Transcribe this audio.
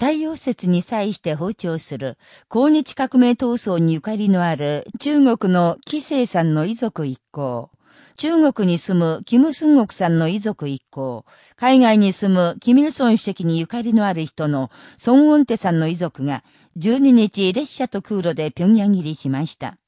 太陽節に際して包丁する、抗日革命闘争にゆかりのある中国の紀生さんの遺族一行、中国に住むキム・スンゴクさんの遺族一行、海外に住むキミルソン主席にゆかりのある人のソン・ウォンテさんの遺族が12日列車と空路で平壌切りしました。